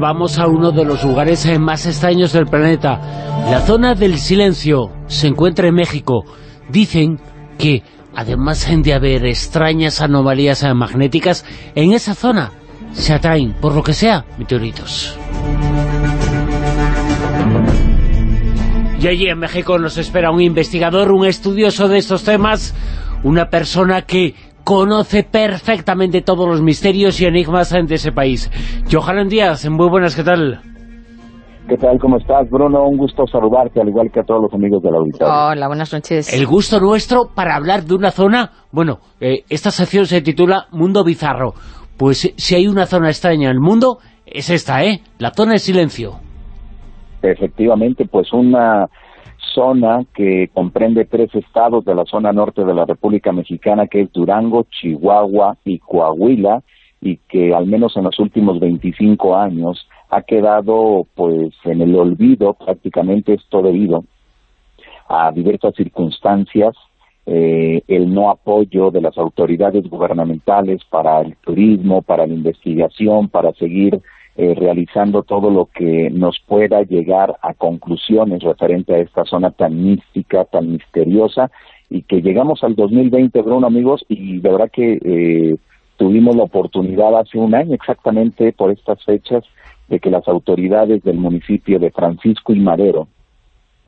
vamos a uno de los lugares eh, más extraños del planeta. La zona del silencio se encuentra en México. Dicen que, además de haber extrañas anomalías eh, magnéticas, en esa zona se atraen, por lo que sea, meteoritos. Y allí en México nos espera un investigador, un estudioso de estos temas, una persona que conoce perfectamente todos los misterios y enigmas de ese país. Johanan Díaz, muy buenas, ¿qué tal? ¿Qué tal? ¿Cómo estás, Bruno? Un gusto saludarte, al igual que a todos los amigos de la auditorio. Hola, buenas noches. El gusto nuestro para hablar de una zona... Bueno, eh, esta sección se titula Mundo Bizarro. Pues si hay una zona extraña en el mundo, es esta, ¿eh? La zona de silencio. Efectivamente, pues una zona que comprende tres estados de la zona norte de la República Mexicana, que es Durango, Chihuahua y Coahuila, y que al menos en los últimos 25 años ha quedado pues en el olvido prácticamente esto debido a diversas circunstancias, eh, el no apoyo de las autoridades gubernamentales para el turismo, para la investigación, para seguir eh, realizando todo lo que nos pueda llegar a conclusiones referente a esta zona tan mística, tan misteriosa, y que llegamos al 2020, Bruno, amigos, y de verdad que eh, tuvimos la oportunidad hace un año exactamente por estas fechas de que las autoridades del municipio de Francisco y Madero,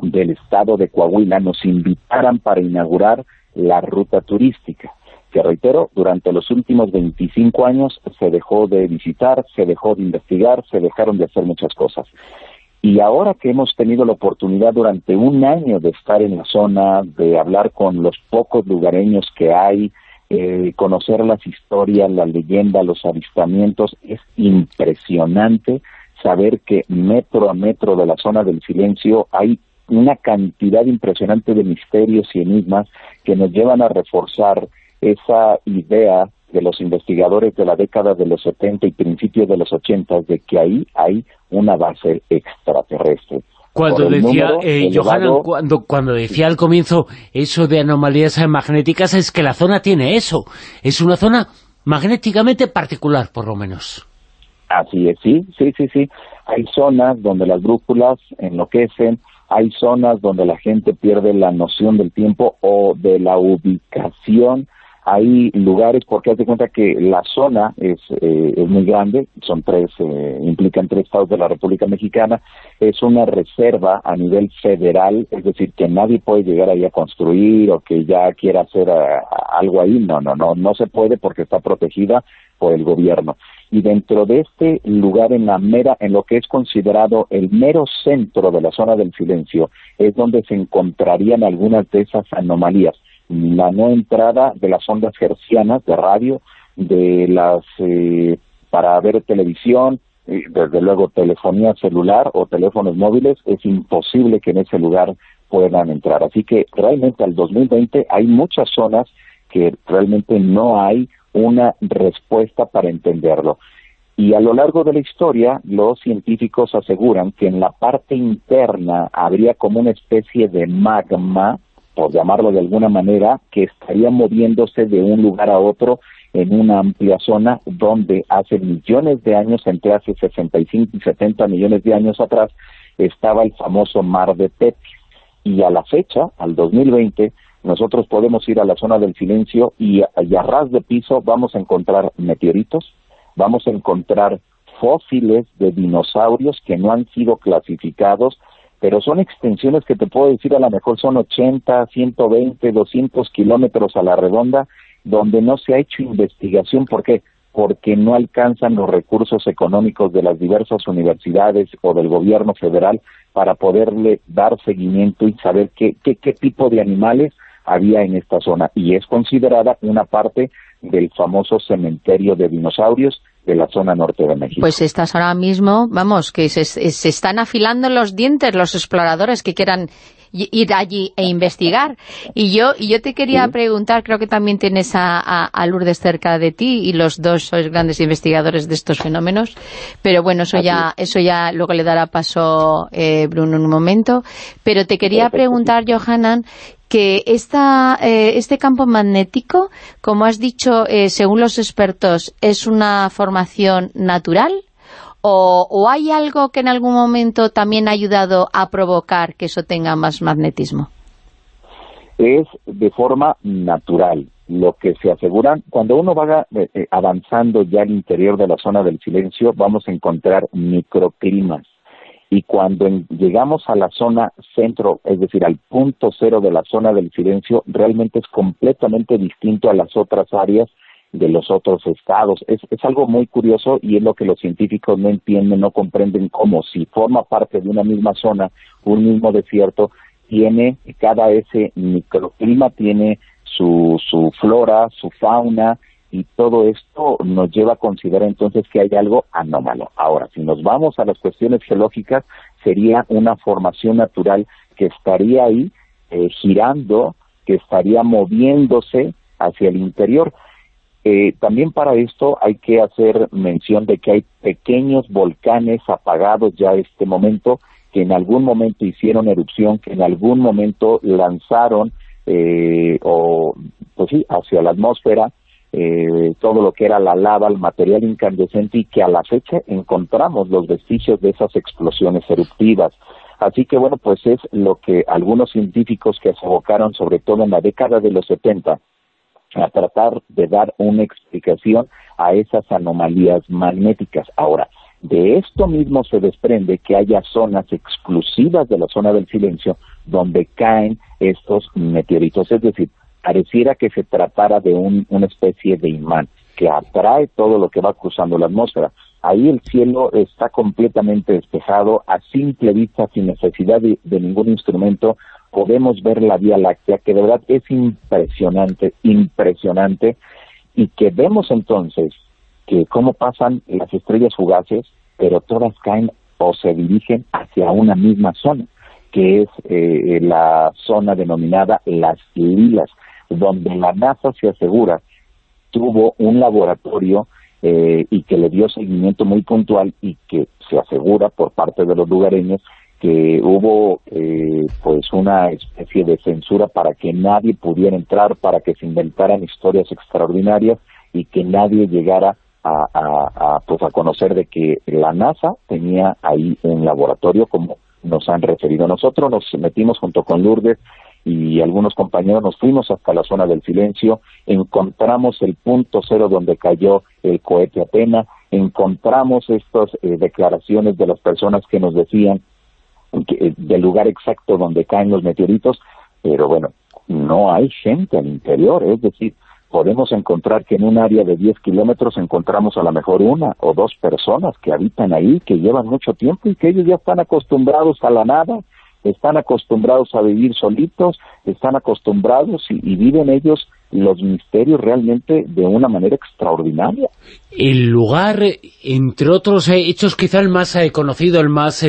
del estado de Coahuila, nos invitaran para inaugurar la ruta turística que reitero, durante los últimos 25 años se dejó de visitar, se dejó de investigar, se dejaron de hacer muchas cosas. Y ahora que hemos tenido la oportunidad durante un año de estar en la zona, de hablar con los pocos lugareños que hay, eh, conocer las historias, la leyenda, los avistamientos, es impresionante saber que metro a metro de la zona del silencio hay una cantidad impresionante de misterios y enigmas que nos llevan a reforzar esa idea de los investigadores de la década de los 70 y principios de los 80 de que ahí hay una base extraterrestre. Cuando decía, eh, cuando, cuando decía al comienzo eso de anomalías magnéticas, es que la zona tiene eso. Es una zona magnéticamente particular, por lo menos. Así es, sí, sí, sí, sí. Hay zonas donde las brújulas enloquecen, hay zonas donde la gente pierde la noción del tiempo o de la ubicación hay lugares, porque haz cuenta que la zona es, eh, es muy grande, son tres, eh, implican tres estados de la República Mexicana, es una reserva a nivel federal, es decir, que nadie puede llegar ahí a construir o que ya quiera hacer eh, algo ahí, no, no, no, no se puede porque está protegida por el gobierno. Y dentro de este lugar, en la mera, en lo que es considerado el mero centro de la zona del silencio, es donde se encontrarían algunas de esas anomalías la no entrada de las ondas hercianas de radio, de las eh, para ver televisión, desde luego telefonía celular o teléfonos móviles, es imposible que en ese lugar puedan entrar. Así que realmente al 2020 hay muchas zonas que realmente no hay una respuesta para entenderlo. Y a lo largo de la historia, los científicos aseguran que en la parte interna habría como una especie de magma por llamarlo de alguna manera, que estaría moviéndose de un lugar a otro en una amplia zona donde hace millones de años, entre hace 65 y 70 millones de años atrás, estaba el famoso mar de Tetis. Y a la fecha, al 2020, nosotros podemos ir a la zona del silencio y, y a ras de piso vamos a encontrar meteoritos, vamos a encontrar fósiles de dinosaurios que no han sido clasificados pero son extensiones que te puedo decir a lo mejor son 80, 120, 200 kilómetros a la redonda, donde no se ha hecho investigación. ¿Por qué? Porque no alcanzan los recursos económicos de las diversas universidades o del gobierno federal para poderle dar seguimiento y saber qué, qué, qué tipo de animales había en esta zona. Y es considerada una parte del famoso cementerio de dinosaurios de la zona norte de México. Pues estás ahora mismo, vamos, que se, se están afilando los dientes los exploradores que quieran ir allí e investigar. Y yo y yo te quería preguntar, creo que también tienes a, a, Lourdes cerca de ti y los dos sois grandes investigadores de estos fenómenos, pero bueno, eso ya eso ya luego le dará paso eh, Bruno en un momento. Pero te quería preguntar, Johanan, que esta, eh, este campo magnético, como has dicho, eh, según los expertos, es una formación natural o, hay algo que en algún momento también ha ayudado a provocar que eso tenga más magnetismo? Es de forma natural. Lo que se aseguran, cuando uno va eh, avanzando ya al interior de la zona del silencio, vamos a encontrar microclimas. Y cuando llegamos a la zona centro, es decir, al punto cero de la zona del silencio, realmente es completamente distinto a las otras áreas de los otros estados. Es, es algo muy curioso y es lo que los científicos no entienden, no comprenden cómo si forma parte de una misma zona, un mismo desierto, tiene, cada ese microclima tiene su, su flora, su fauna, y todo esto nos lleva a considerar entonces que hay algo anómalo. Ahora, si nos vamos a las cuestiones geológicas, sería una formación natural que estaría ahí eh, girando, que estaría moviéndose hacia el interior. Eh, también para esto hay que hacer mención de que hay pequeños volcanes apagados ya este momento, que en algún momento hicieron erupción, que en algún momento lanzaron eh, o pues sí, hacia la atmósfera eh, todo lo que era la lava, el material incandescente y que a la fecha encontramos los vestigios de esas explosiones eruptivas. Así que bueno, pues es lo que algunos científicos que se abocaron sobre todo en la década de los 70 a tratar de dar una explicación a esas anomalías magnéticas. Ahora, de esto mismo se desprende que haya zonas exclusivas de la zona del silencio donde caen estos meteoritos, es decir, pareciera que se tratara de una especie de imán que atrae todo lo que va cruzando la atmósfera. Ahí el cielo está completamente despejado, a simple vista, sin necesidad de ningún instrumento, podemos ver la Vía Láctea, que de verdad es impresionante, impresionante, y que vemos entonces que cómo pasan las estrellas fugaces, pero todas caen o se dirigen hacia una misma zona, que es eh, la zona denominada las lilas, donde la NASA se asegura tuvo un laboratorio eh, y que le dio seguimiento muy puntual y que se asegura por parte de los lugareños que hubo eh, pues una especie de censura para que nadie pudiera entrar, para que se inventaran historias extraordinarias y que nadie llegara a, a, pues a conocer de que la NASA tenía ahí un laboratorio como nos han referido. Nosotros nos metimos junto con Lourdes y algunos compañeros nos fuimos hasta la zona del silencio, encontramos el punto cero donde cayó el cohete Atena, encontramos estas eh, declaraciones de las personas que nos decían eh, del lugar exacto donde caen los meteoritos, pero bueno, no hay gente al interior, es decir, podemos encontrar que en un área de 10 kilómetros encontramos a lo mejor una o dos personas que habitan ahí, que llevan mucho tiempo y que ellos ya están acostumbrados a la nada, están acostumbrados a vivir solitos, están acostumbrados y, viven ellos los misterios realmente de una manera extraordinaria. El lugar, entre otros eh, hechos, quizá el más eh, conocido, el más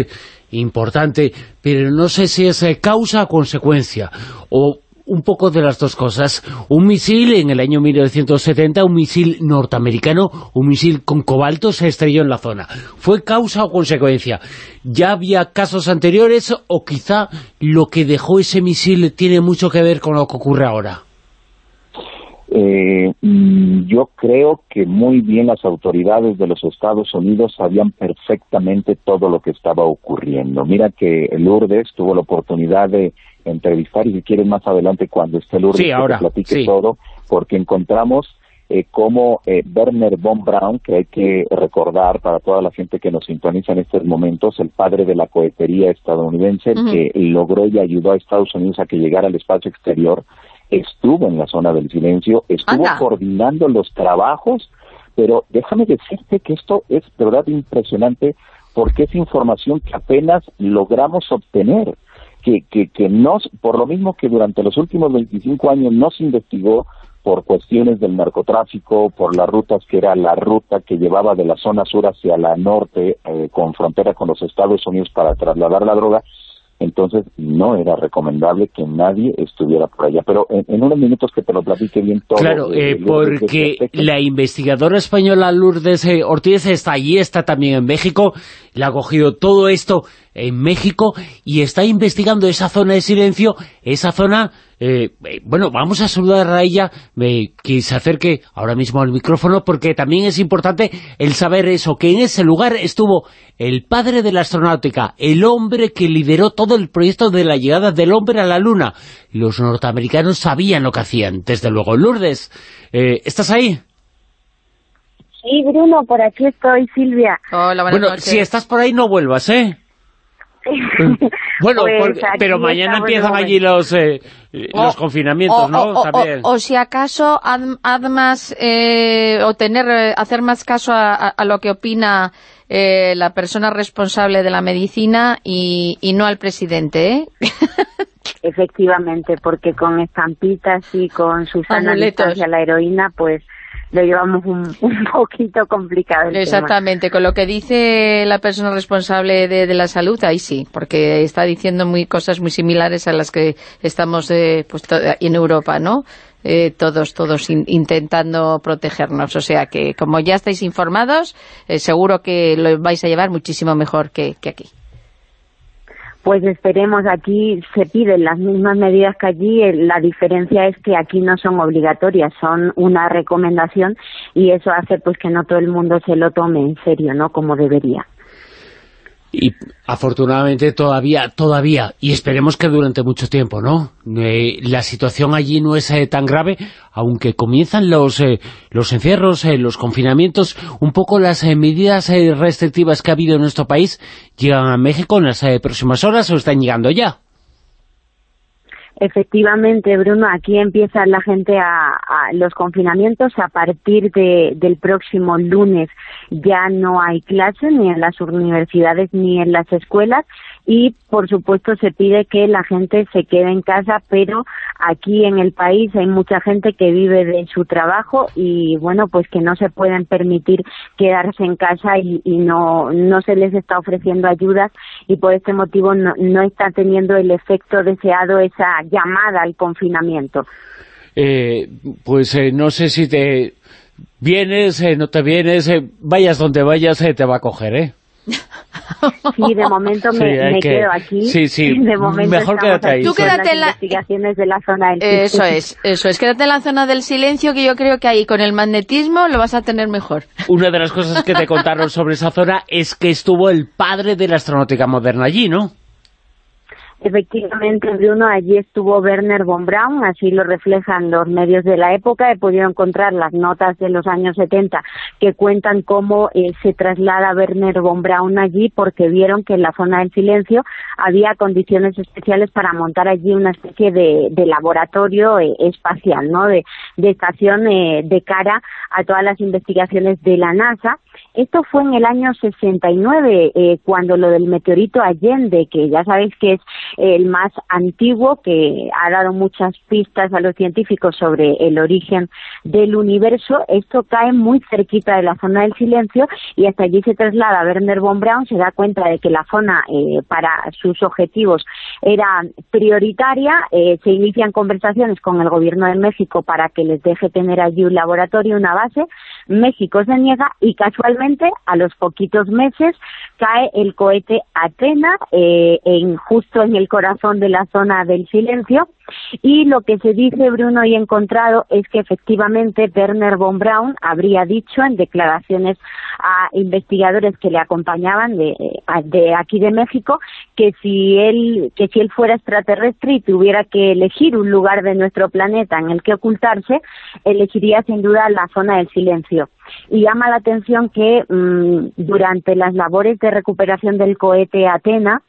importante, pero no sé si es eh, causa o consecuencia, o un poco de las dos cosas. Un misil en el año 1970, un misil norteamericano, un misil con cobalto se estrelló en la zona. ¿Fue causa o consecuencia? ¿Ya había casos anteriores o quizá lo que dejó ese misil tiene mucho que ver con lo que ocurre ahora? Eh, mm, yo creo que muy bien las autoridades de los Estados Unidos sabían perfectamente todo lo que estaba ocurriendo. Mira que Lourdes tuvo la oportunidad de entrevistar y si quieres más adelante cuando esté Lourdes sí, ahora, platique todo, porque encontramos eh, como eh, Werner von Braun, que hay que recordar para toda la gente que nos sintoniza en estos momentos, el padre de la cohetería estadounidense, que logró y ayudó a Estados Unidos a que llegara al espacio exterior, estuvo en la zona del silencio, estuvo coordinando los trabajos, pero déjame decirte que esto es de verdad impresionante porque es información que apenas logramos obtener, que, que, que nos, por lo mismo que durante los últimos 25 años no se investigó por cuestiones del narcotráfico, por las rutas que era la ruta que llevaba de la zona sur hacia la norte, eh, con frontera con los Estados Unidos para trasladar la droga, entonces no era recomendable que nadie estuviera por allá. Pero en, unos minutos que te lo platique bien todo. Claro, eh, porque la investigadora española Lourdes eh, Ortiz está allí, está también en México, le ha cogido todo esto en México y está investigando esa zona de silencio, esa zona Eh, eh, bueno, vamos a saludar a ella, que se acerque ahora mismo al micrófono, porque también es importante el saber eso, que en ese lugar estuvo el padre de la astronáutica, el hombre que lideró todo el proyecto de la llegada del hombre a la Luna. Los norteamericanos sabían lo que hacían, desde luego. Lourdes, eh, ¿estás ahí? Sí, Bruno, por aquí estoy, Silvia. Hola, buenas bueno, si estás por ahí no vuelvas, ¿eh? bueno, pues pero mañana empiezan allí los, eh, los confinamientos, ¿no? O, o, si acaso además eh, o tener, eh, hacer más caso a, lo que opina eh, la persona responsable de la medicina y, y no al presidente, ¿eh? Efectivamente, porque con estampitas y con Susana a la heroína, pues lo llevamos un, un poquito complicado. Exactamente, con lo que dice la persona responsable de, la salud, ahí sí, porque está diciendo muy cosas muy similares a las que estamos eh, pues, en Europa, ¿no? Eh, todos todos intentando protegernos. O sea que, como ya estáis informados, eh, seguro que lo vais a llevar muchísimo mejor que aquí pues esperemos, aquí se piden las mismas medidas que allí, la diferencia es que aquí no son obligatorias, son una recomendación y eso hace pues que no todo el mundo se lo tome en serio, ¿no?, como debería y afortunadamente todavía, todavía, y esperemos que durante mucho tiempo, ¿no? Eh, la situación allí no es eh, tan grave, aunque comienzan los, eh, los encierros, los confinamientos, un poco las medidas restrictivas que ha habido en nuestro país, llegan a México en las próximas horas o están llegando ya. Efectivamente, Bruno, aquí empieza la gente a, los confinamientos a partir de, del próximo lunes. Ya no hay clases ni en las universidades ni en las escuelas y por supuesto se pide que la gente se quede en casa, pero aquí en el país hay mucha gente que vive de su trabajo y bueno, pues que no se pueden permitir quedarse en casa y, no, no se les está ofreciendo ayudas y por este motivo no, no está teniendo el efecto deseado esa llamada al confinamiento. Eh, pues eh, no sé si te vienes, eh, no te vienes, vayas donde vayas, te va a coger, ¿eh? Sí, de momento me, quedo aquí. Sí, sí, de momento mejor quédate ahí. Tú quédate en la... investigaciones de la zona del Eso es, eso es. Quédate en la zona del silencio, que yo creo que ahí con el magnetismo lo vas a tener mejor. Una de las cosas que te contaron sobre esa zona es que estuvo el padre de la astronáutica moderna allí, ¿no? Efectivamente, Bruno, allí estuvo Werner von Braun, así lo reflejan los medios de la época. He podido encontrar las notas de los años 70 que cuentan cómo eh, se traslada Werner von Braun allí porque vieron que en la zona del silencio había condiciones especiales para montar allí una especie de, laboratorio eh, espacial, ¿no? De, estación eh, de cara a todas las investigaciones de la NASA. Esto fue en el año 69, cuando lo del meteorito Allende, que ya sabéis que es el más antiguo, que ha dado muchas pistas a los científicos sobre el origen del universo. Esto cae muy cerquita de la zona del silencio y hasta allí se traslada Werner von Braun, se da cuenta de que la zona eh, para sus objetivos era prioritaria, eh, se inician conversaciones con el gobierno de México para que les deje tener allí un laboratorio, una base, México se niega y casualmente a los poquitos meses cae el cohete Atena eh, en, justo en el corazón de la zona del silencio y lo que se dice, Bruno, y encontrado es que efectivamente Werner von Braun habría dicho en declaraciones a investigadores que le acompañaban de, de aquí de México que si él que si él fuera extraterrestre y tuviera que elegir un lugar de nuestro planeta en el que ocultarse, elegiría sin duda la zona del silencio. Y llama la atención que mm, durante las labores de recuperación del cohete Atena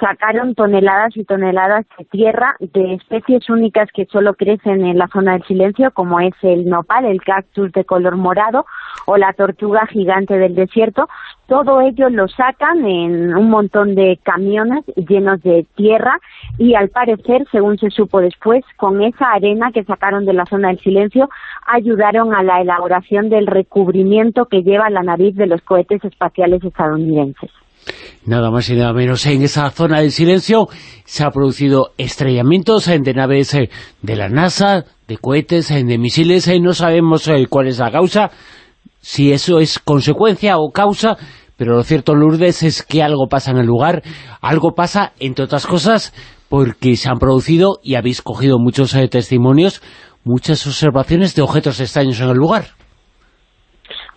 sacaron toneladas y toneladas de tierra de especies únicas que solo crecen en la zona del silencio, como es el nopal, el cactus de color morado o la tortuga gigante del desierto. Todo ello lo sacan en un montón de camiones llenos de tierra y al parecer, según se supo después, con esa arena que sacaron de la zona del silencio, ayudaron a la elaboración del recubrimiento que lleva la nariz de los cohetes espaciales estadounidenses. Nada más y nada menos, en esa zona del silencio se ha producido estrellamientos de naves eh, de la NASA, de cohetes, eh, de misiles, eh, no sabemos cuál es la causa, si eso es consecuencia o causa, pero lo cierto, Lourdes, es que algo pasa en el lugar, algo pasa, entre otras cosas, porque se han producido, y habéis cogido muchos eh, testimonios, muchas observaciones de objetos extraños en el lugar.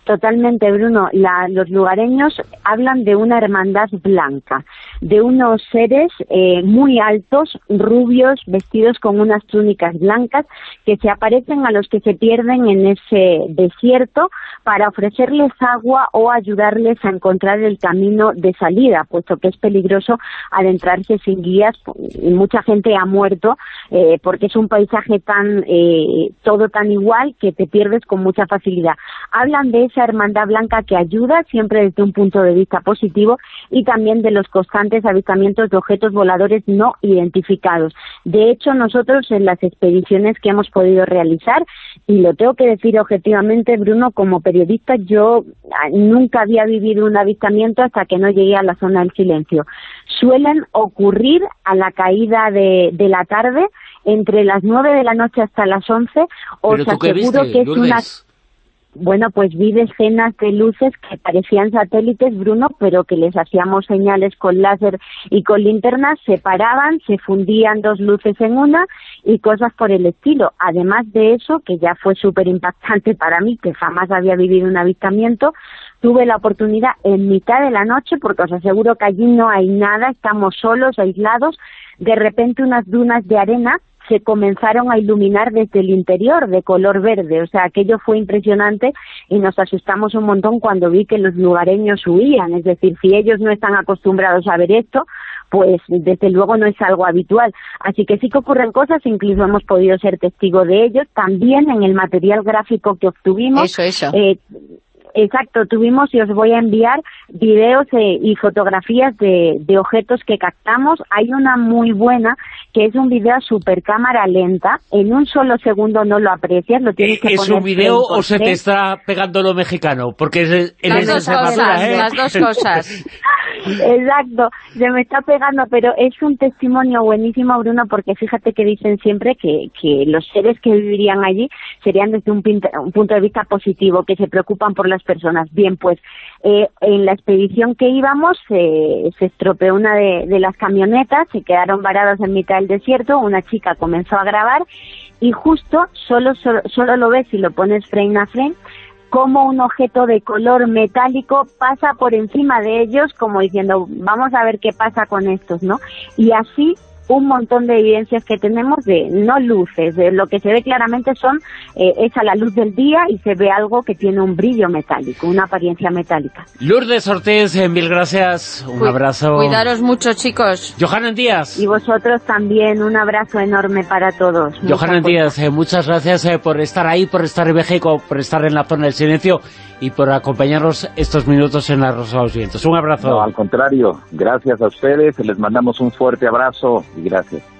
Totalmente, Bruno. los lugareños hablan de una hermandad blanca, de unos seres eh, muy altos, rubios, vestidos con unas túnicas blancas, que se aparecen a los que se pierden en ese desierto para ofrecerles agua o ayudarles a encontrar el camino de salida, puesto que es peligroso adentrarse sin guías y mucha gente ha muerto eh, porque es un paisaje tan eh, todo tan igual que te pierdes con mucha facilidad. Hablan de hermandad blanca que ayuda siempre desde un punto de vista positivo y también de los constantes avistamientos de objetos voladores no identificados. De hecho, nosotros en las expediciones que hemos podido realizar, y lo tengo que decir objetivamente, Bruno, como periodista, yo ah, nunca había vivido un avistamiento hasta que no llegué a la zona del silencio. Suelen ocurrir a la caída de, la tarde, entre las nueve de la noche hasta las once, os aseguro que es una bueno, pues vi decenas de luces que parecían satélites, Bruno, pero que les hacíamos señales con láser y con linternas, se paraban, se fundían dos luces en una y cosas por el estilo. Además de eso, que ya fue súper impactante para mí, que jamás había vivido un avistamiento, tuve la oportunidad en mitad de la noche, porque os aseguro que allí no hay nada, estamos solos, aislados, de repente unas dunas de arena se comenzaron a iluminar desde el interior de color verde. O sea, aquello fue impresionante y nos asustamos un montón cuando vi que los lugareños huían. Es decir, si ellos no están acostumbrados a ver esto, pues desde luego no es algo habitual. Así que sí que ocurren cosas, incluso hemos podido ser testigo de ellos. También en el material gráfico que obtuvimos, Eh, Exacto, tuvimos y os voy a enviar videos eh, y fotografías de, objetos que captamos. Hay una muy buena que es un video a super cámara lenta. En un solo segundo no lo aprecias, lo tienes que ¿Es un video o se te está pegando lo mexicano? Porque es, las, dos cosas, ¿eh? las dos cosas. Exacto, se me está pegando, pero es un testimonio buenísimo, Bruno, porque fíjate que dicen siempre que, que los seres que vivirían allí serían desde un, un punto de vista positivo, que se preocupan por las personas. Bien, pues eh, en la expedición que íbamos se estropeó una de, las camionetas, se quedaron varados en mitad del desierto, una chica comenzó a grabar y justo solo, solo, solo lo ves si lo pones frame a frame como un objeto de color metálico pasa por encima de ellos como diciendo vamos a ver qué pasa con estos, ¿no? Y así un montón de evidencias que tenemos de no luces, de lo que se ve claramente son eh, es a la luz del día y se ve algo que tiene un brillo metálico, una apariencia metálica. Lourdes Ortiz, eh, mil gracias, un abrazo. Cuidaros mucho, chicos. Johanan Díaz. Y vosotros también, un abrazo enorme para todos. Johanan Díaz, eh, muchas gracias eh, por estar ahí, por estar en México, por estar en la zona del silencio y por acompañarnos estos minutos en Rosa de los Vientos. Un abrazo. No, al contrario, gracias a ustedes, les mandamos un fuerte abrazo y gracias.